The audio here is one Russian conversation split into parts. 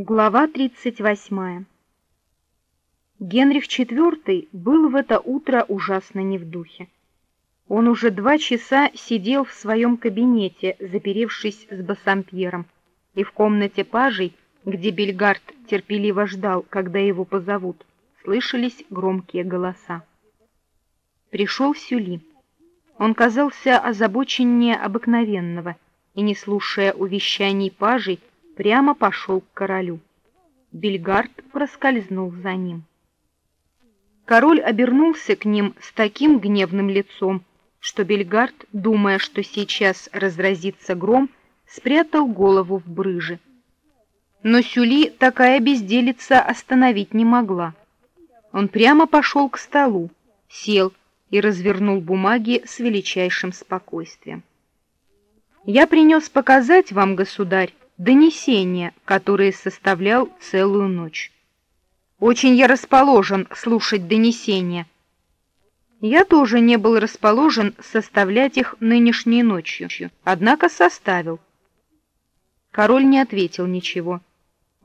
Глава 38. Генрих IV был в это утро ужасно не в духе. Он уже два часа сидел в своем кабинете, заперевшись с Бассампьером, и в комнате пажей, где Бельгард терпеливо ждал, когда его позовут, слышались громкие голоса. Пришел Сюли. Он казался озабоченнее обыкновенного и, не слушая увещаний пажей, прямо пошел к королю. Бельгард проскользнул за ним. Король обернулся к ним с таким гневным лицом, что Бельгард, думая, что сейчас разразится гром, спрятал голову в брыже. Но Сюли такая безделица остановить не могла. Он прямо пошел к столу, сел и развернул бумаги с величайшим спокойствием. «Я принес показать вам, государь, донесения, которые составлял целую ночь. Очень я расположен слушать донесения. Я тоже не был расположен составлять их нынешней ночью, однако составил. Король не ответил ничего.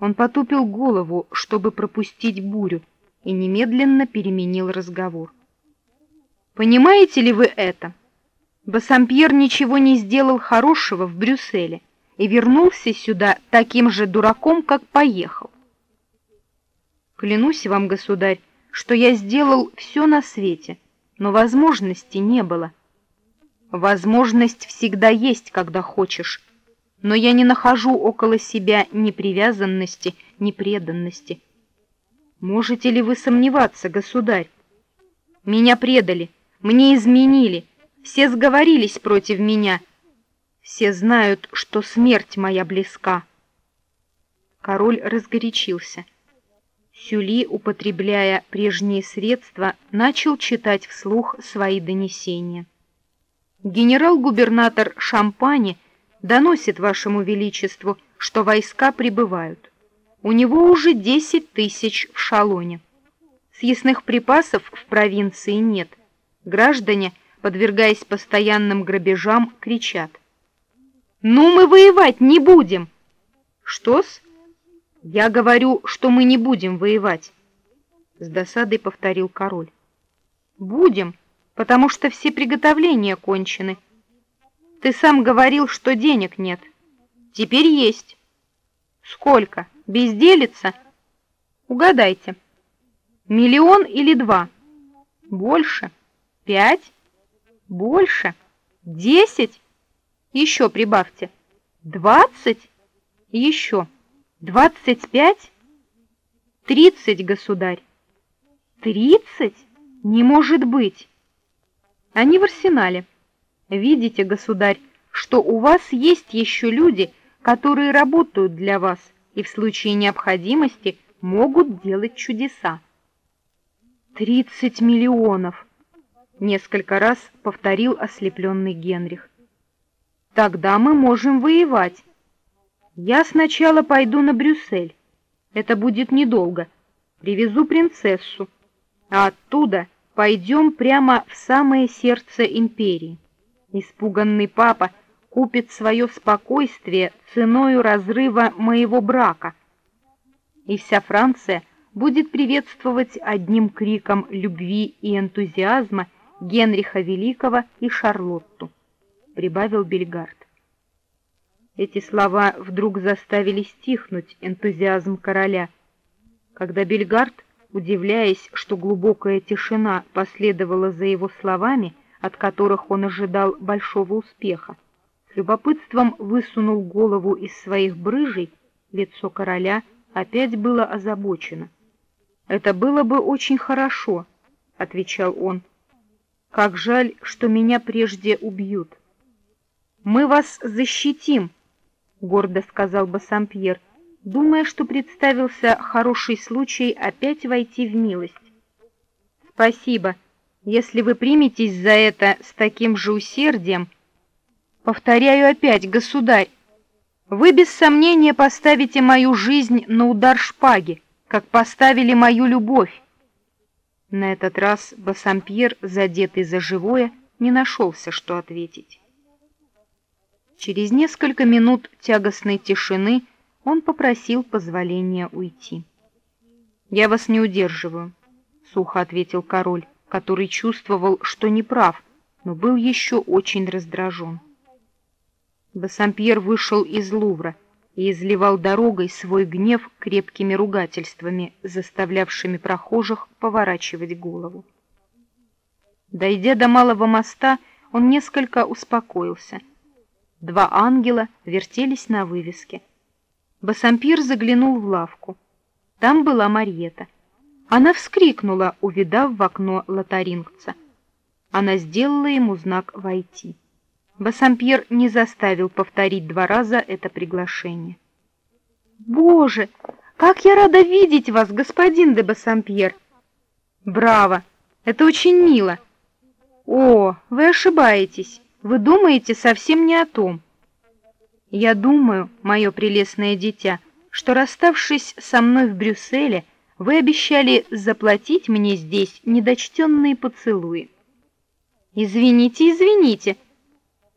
Он потупил голову, чтобы пропустить бурю, и немедленно переменил разговор. Понимаете ли вы это? Бассампьер ничего не сделал хорошего в Брюсселе и вернулся сюда таким же дураком, как поехал. Клянусь вам, государь, что я сделал все на свете, но возможности не было. Возможность всегда есть, когда хочешь, но я не нахожу около себя ни привязанности, ни преданности. Можете ли вы сомневаться, государь? Меня предали, мне изменили, все сговорились против меня — все знают, что смерть моя близка. Король разгорячился. Сюли, употребляя прежние средства, начал читать вслух свои донесения. Генерал-губернатор Шампани доносит вашему величеству, что войска прибывают. У него уже десять тысяч в шалоне. Съестных припасов в провинции нет. Граждане, подвергаясь постоянным грабежам, кричат. Ну, мы воевать не будем. Что-с? Я говорю, что мы не будем воевать. С досадой повторил король. Будем, потому что все приготовления кончены. Ты сам говорил, что денег нет. Теперь есть. Сколько? Безделица? Угадайте. Миллион или два? Больше? Пять? Больше? Десять? Еще прибавьте. Двадцать? Еще. Двадцать пять? Тридцать, государь. Тридцать? Не может быть. Они в арсенале. Видите, государь, что у вас есть еще люди, которые работают для вас и в случае необходимости могут делать чудеса. Тридцать миллионов! Несколько раз повторил ослепленный Генрих. Тогда мы можем воевать. Я сначала пойду на Брюссель. Это будет недолго. Привезу принцессу. А оттуда пойдем прямо в самое сердце империи. Испуганный папа купит свое спокойствие ценою разрыва моего брака. И вся Франция будет приветствовать одним криком любви и энтузиазма Генриха Великого и Шарлотту прибавил Бельгард. Эти слова вдруг заставили стихнуть энтузиазм короля, когда Бельгард, удивляясь, что глубокая тишина последовала за его словами, от которых он ожидал большого успеха, с любопытством высунул голову из своих брыжей, лицо короля опять было озабочено. «Это было бы очень хорошо», — отвечал он. «Как жаль, что меня прежде убьют». Мы вас защитим, гордо сказал Бассампьер, думая, что представился хороший случай опять войти в милость. Спасибо. Если вы приметесь за это с таким же усердием, повторяю опять, государь, вы без сомнения поставите мою жизнь на удар шпаги, как поставили мою любовь. На этот раз Бассампьер, задетый за живое, не нашелся, что ответить. Через несколько минут тягостной тишины он попросил позволения уйти. «Я вас не удерживаю», — сухо ответил король, который чувствовал, что не прав, но был еще очень раздражен. Бассампьер вышел из Лувра и изливал дорогой свой гнев крепкими ругательствами, заставлявшими прохожих поворачивать голову. Дойдя до Малого моста, он несколько успокоился. Два ангела вертелись на вывеске. Бассампир заглянул в лавку. Там была Марьета. Она вскрикнула, увидав в окно лотарингца. Она сделала ему знак «Войти». Бассампьер не заставил повторить два раза это приглашение. «Боже, как я рада видеть вас, господин де Бассампьер!» «Браво! Это очень мило!» «О, вы ошибаетесь! Вы думаете совсем не о том!» «Я думаю, мое прелестное дитя, что, расставшись со мной в Брюсселе, вы обещали заплатить мне здесь недочтенные поцелуи». «Извините, извините!»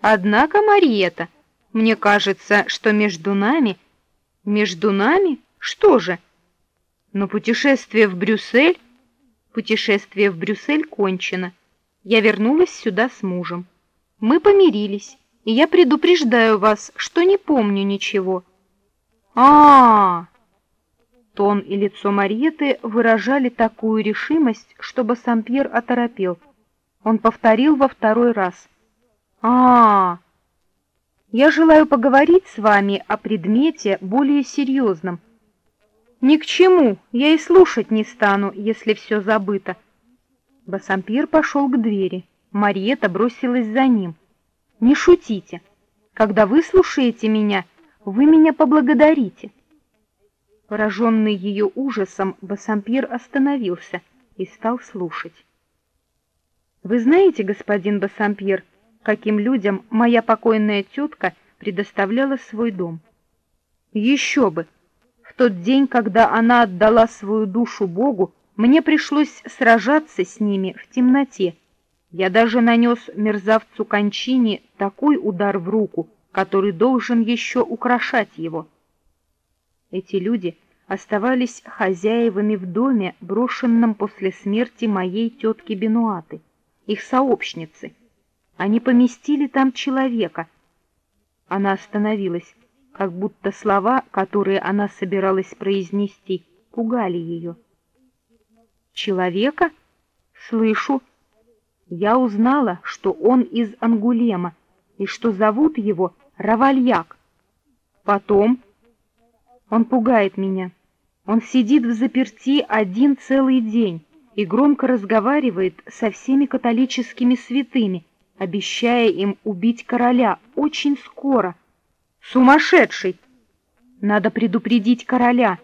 Однако, Мариета, мне кажется, что между нами... Между нами? Что же? Но путешествие в Брюссель... Путешествие в Брюссель кончено. Я вернулась сюда с мужем. Мы помирились, и я предупреждаю вас, что не помню ничего. а а, -а! Тон и лицо Мариеты выражали такую решимость, чтобы Сампьер оторопел. Он повторил во второй раз — а, Я желаю поговорить с вами о предмете более серьезном. Ни к чему, я и слушать не стану, если все забыто. Басампир пошел к двери. Мариета бросилась за ним. Не шутите. Когда вы слушаете меня, вы меня поблагодарите. Пораженный ее ужасом, Басампир остановился и стал слушать. Вы знаете, господин Басампир, каким людям моя покойная тетка предоставляла свой дом. Еще бы! В тот день, когда она отдала свою душу Богу, мне пришлось сражаться с ними в темноте. Я даже нанес мерзавцу Кончине такой удар в руку, который должен еще украшать его. Эти люди оставались хозяевами в доме, брошенном после смерти моей тетки Бенуаты, их сообщницы — они поместили там человека. Она остановилась, как будто слова, которые она собиралась произнести, пугали ее. «Человека? Слышу. Я узнала, что он из Ангулема и что зовут его Равальяк. Потом он пугает меня. Он сидит в заперти один целый день и громко разговаривает со всеми католическими святыми, обещая им убить короля очень скоро. Сумасшедший! Надо предупредить короля.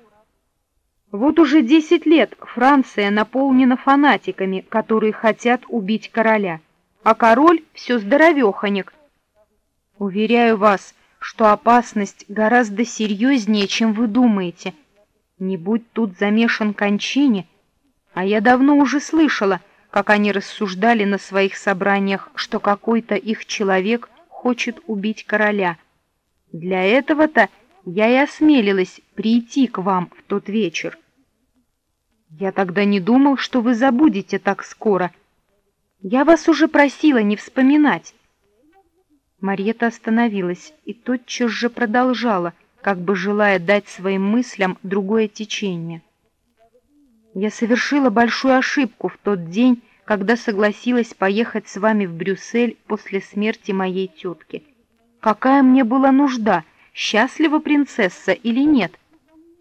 Вот уже десять лет Франция наполнена фанатиками, которые хотят убить короля, а король все здоровеханик. Уверяю вас, что опасность гораздо серьезнее, чем вы думаете. Не будь тут замешан кончине, а я давно уже слышала — как они рассуждали на своих собраниях, что какой-то их человек хочет убить короля. Для этого-то я и осмелилась прийти к вам в тот вечер. Я тогда не думал, что вы забудете так скоро. Я вас уже просила не вспоминать. Марьета остановилась и тотчас же продолжала, как бы желая дать своим мыслям другое течение. Я совершила большую ошибку в тот день, когда согласилась поехать с вами в Брюссель после смерти моей тетки. Какая мне была нужда, счастлива принцесса или нет?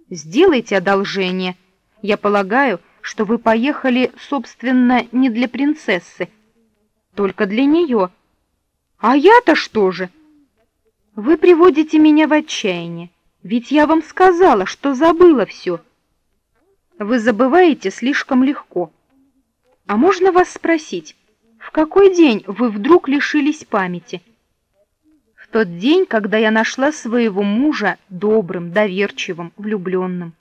Сделайте одолжение. Я полагаю, что вы поехали, собственно, не для принцессы, только для нее. А я-то что же? Вы приводите меня в отчаяние, ведь я вам сказала, что забыла все. Вы забываете слишком легко. А можно вас спросить, в какой день вы вдруг лишились памяти? В тот день, когда я нашла своего мужа добрым, доверчивым, влюбленным.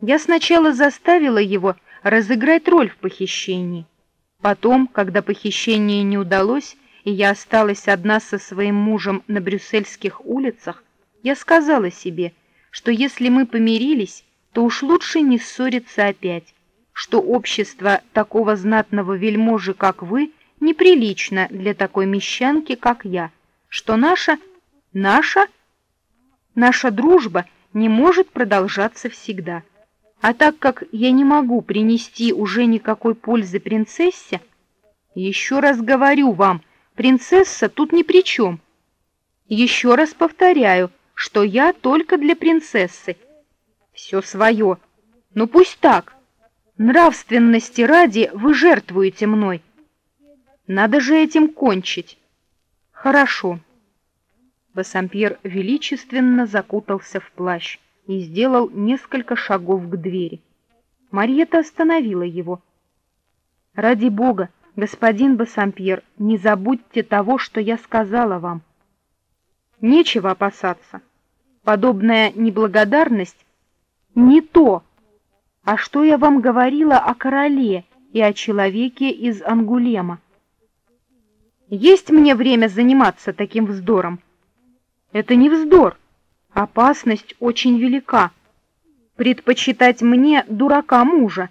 Я сначала заставила его разыграть роль в похищении. Потом, когда похищение не удалось, и я осталась одна со своим мужем на брюссельских улицах, я сказала себе, что если мы помирились, то уж лучше не ссориться опять, что общество такого знатного вельможи, как вы, неприлично для такой мещанки, как я, что наша, наша, наша дружба не может продолжаться всегда. А так как я не могу принести уже никакой пользы принцессе, еще раз говорю вам, принцесса тут ни при чем. Еще раз повторяю, что я только для принцессы. Все свое. Ну пусть так. Нравственности ради вы жертвуете мной. Надо же этим кончить. Хорошо. Бассампьер величественно закутался в плащ и сделал несколько шагов к двери. Марьета остановила его. «Ради Бога, господин Бассампьер, не забудьте того, что я сказала вам. Нечего опасаться. Подобная неблагодарность не то. А что я вам говорила о короле и о человеке из Ангулема? Есть мне время заниматься таким вздором? Это не вздор. Опасность очень велика. Предпочитать мне дурака мужа.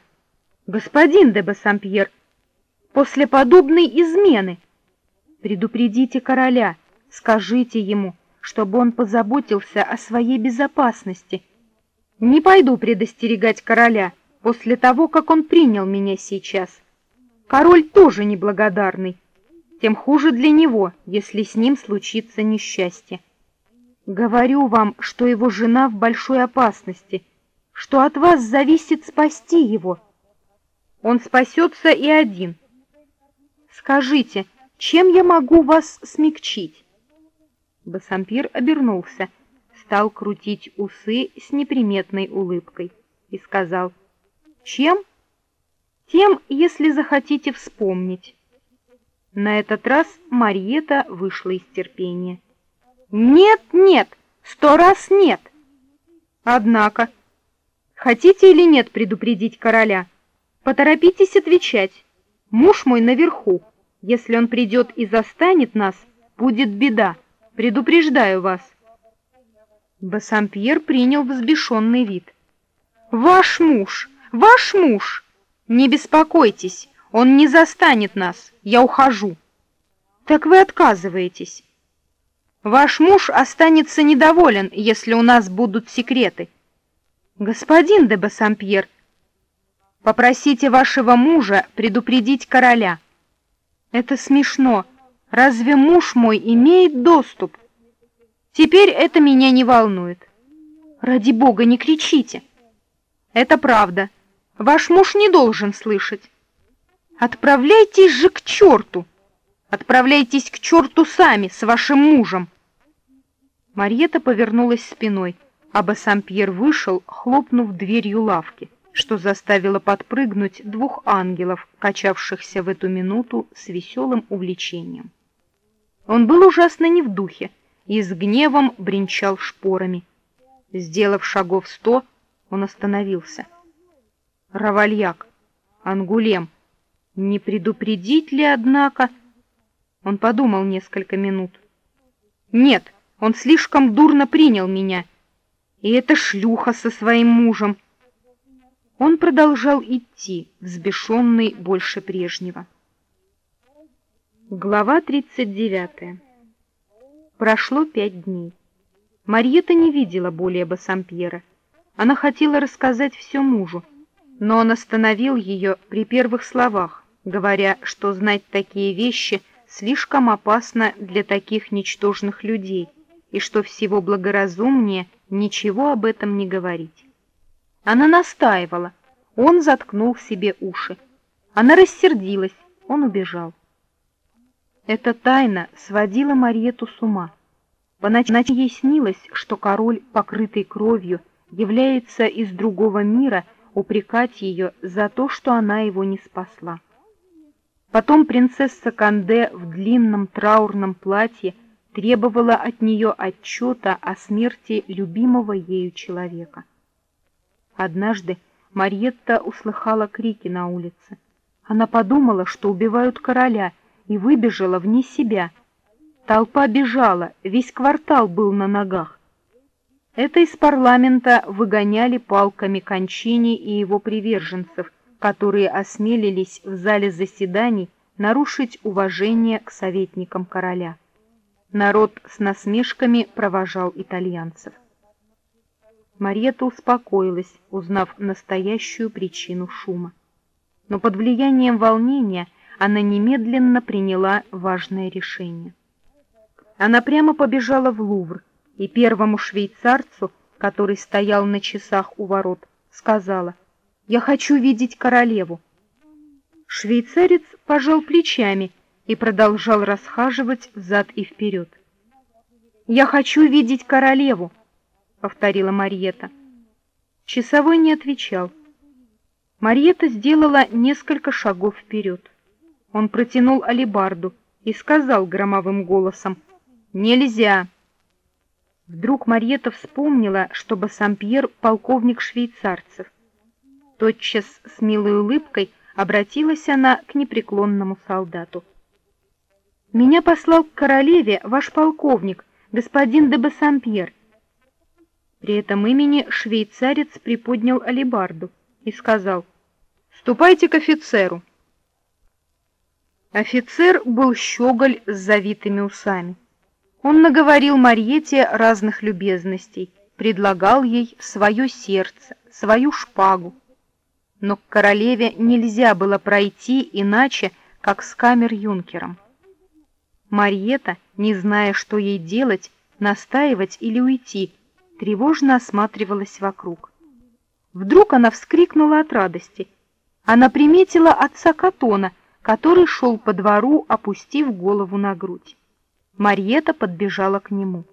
Господин де Бассампьер, после подобной измены предупредите короля, скажите ему, чтобы он позаботился о своей безопасности. Не пойду предостерегать короля после того, как он принял меня сейчас. Король тоже неблагодарный. Тем хуже для него, если с ним случится несчастье. Говорю вам, что его жена в большой опасности, что от вас зависит спасти его. Он спасется и один. Скажите, чем я могу вас смягчить? Басампир обернулся, стал крутить усы с неприметной улыбкой и сказал, «Чем? Тем, если захотите вспомнить». На этот раз Мариета вышла из терпения. Нет, нет, сто раз нет. Однако, хотите или нет предупредить короля? Поторопитесь отвечать. Муж мой наверху. Если он придет и застанет нас, будет беда. Предупреждаю вас. Бассампьер принял взбешенный вид. «Ваш муж! Ваш муж! Не беспокойтесь, он не застанет нас, я ухожу». «Так вы отказываетесь. Ваш муж останется недоволен, если у нас будут секреты. Господин де Бассампьер, попросите вашего мужа предупредить короля. Это смешно. Разве муж мой имеет доступ? Теперь это меня не волнует. Ради бога, не кричите. Это правда. Ваш муж не должен слышать. Отправляйтесь же к черту. Отправляйтесь к черту сами с вашим мужем. Марьета повернулась спиной, а Бассампьер вышел, хлопнув дверью лавки, что заставило подпрыгнуть двух ангелов, качавшихся в эту минуту с веселым увлечением. Он был ужасно не в духе и с гневом бренчал шпорами. Сделав шагов сто, он остановился. Равальяк, Ангулем, не предупредить ли, однако? Он подумал несколько минут. Нет, он слишком дурно принял меня. И эта шлюха со своим мужем. Он продолжал идти, взбешенный больше прежнего. Глава 39. Прошло пять дней. Марьета не видела более Бассампьера. Она хотела рассказать все мужу, но он остановил ее при первых словах, говоря, что знать такие вещи слишком опасно для таких ничтожных людей — и что всего благоразумнее ничего об этом не говорить. Она настаивала, он заткнул себе уши. Она рассердилась, он убежал. Эта тайна сводила Мариету с ума. По ночам ей снилось, что король, покрытый кровью, является из другого мира упрекать ее за то, что она его не спасла. Потом принцесса Канде в длинном траурном платье требовала от нее отчета о смерти любимого ею человека. Однажды Марьетта услыхала крики на улице. Она подумала, что убивают короля, и выбежала вне себя. Толпа бежала, весь квартал был на ногах. Это из парламента выгоняли палками Кончини и его приверженцев, которые осмелились в зале заседаний нарушить уважение к советникам короля. Народ с насмешками провожал итальянцев. Мариетта успокоилась, узнав настоящую причину шума. Но под влиянием волнения она немедленно приняла важное решение. Она прямо побежала в Лувр, и первому швейцарцу, который стоял на часах у ворот, сказала «Я хочу видеть королеву». Швейцарец пожал плечами и продолжал расхаживать взад и вперед. «Я хочу видеть королеву», — повторила Мариета. Часовой не отвечал. Мариета сделала несколько шагов вперед. Он протянул алебарду и сказал громовым голосом «Нельзя!» Вдруг Марьета вспомнила, что Бассампьер — полковник швейцарцев. Тотчас с милой улыбкой обратилась она к непреклонному солдату. «Меня послал к королеве ваш полковник, господин де Бассампьер». При этом имени швейцарец приподнял алебарду и сказал «Ступайте к офицеру». Офицер был щеголь с завитыми усами. Он наговорил Марьете разных любезностей, предлагал ей свое сердце, свою шпагу. Но к королеве нельзя было пройти иначе, как с камер-юнкером. Марьета, не зная, что ей делать, настаивать или уйти, тревожно осматривалась вокруг. Вдруг она вскрикнула от радости. Она приметила отца Катона, который шел по двору, опустив голову на грудь. Марьета подбежала к нему.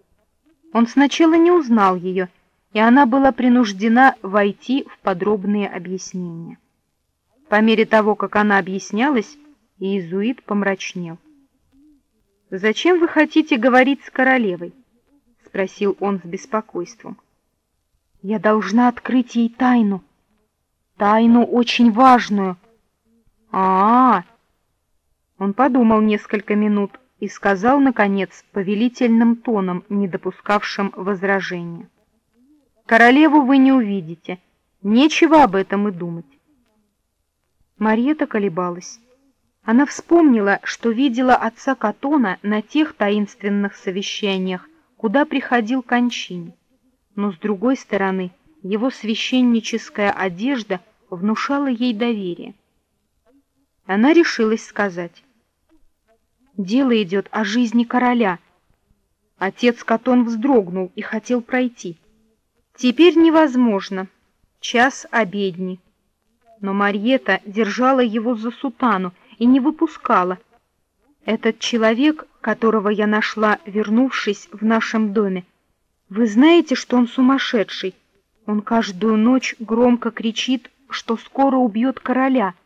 Он сначала не узнал ее, и она была принуждена войти в подробные объяснения. По мере того, как она объяснялась, иезуит помрачнел. «Зачем вы хотите говорить с королевой?» — спросил он с беспокойством. «Я должна открыть ей тайну. Тайну очень важную». «А-а-а!» Он подумал несколько минут, и сказал, наконец, повелительным тоном, не допускавшим возражения. «Королеву вы не увидите. Нечего об этом и думать». Марьета колебалась. Она вспомнила, что видела отца Катона на тех таинственных совещаниях, куда приходил Кончини. Но, с другой стороны, его священническая одежда внушала ей доверие. Она решилась сказать, Дело идет о жизни короля. Отец Катон вздрогнул и хотел пройти. Теперь невозможно. Час обедни. Но Марьета держала его за сутану и не выпускала. Этот человек, которого я нашла, вернувшись в нашем доме, вы знаете, что он сумасшедший? Он каждую ночь громко кричит, что скоро убьет короля —